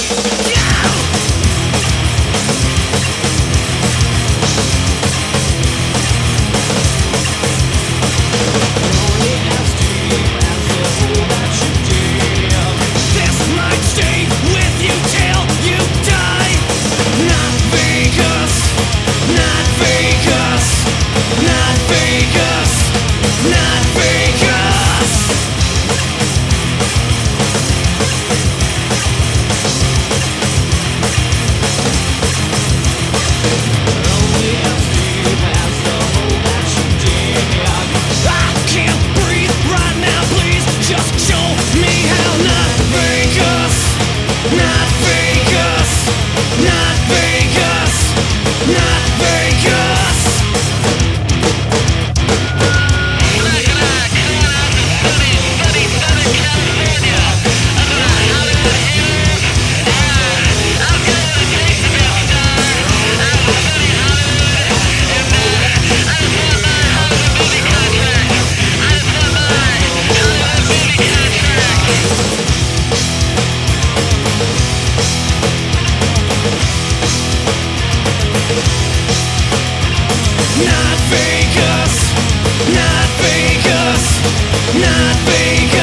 Yeah! Not Vegas, not Vegas, not Vegas.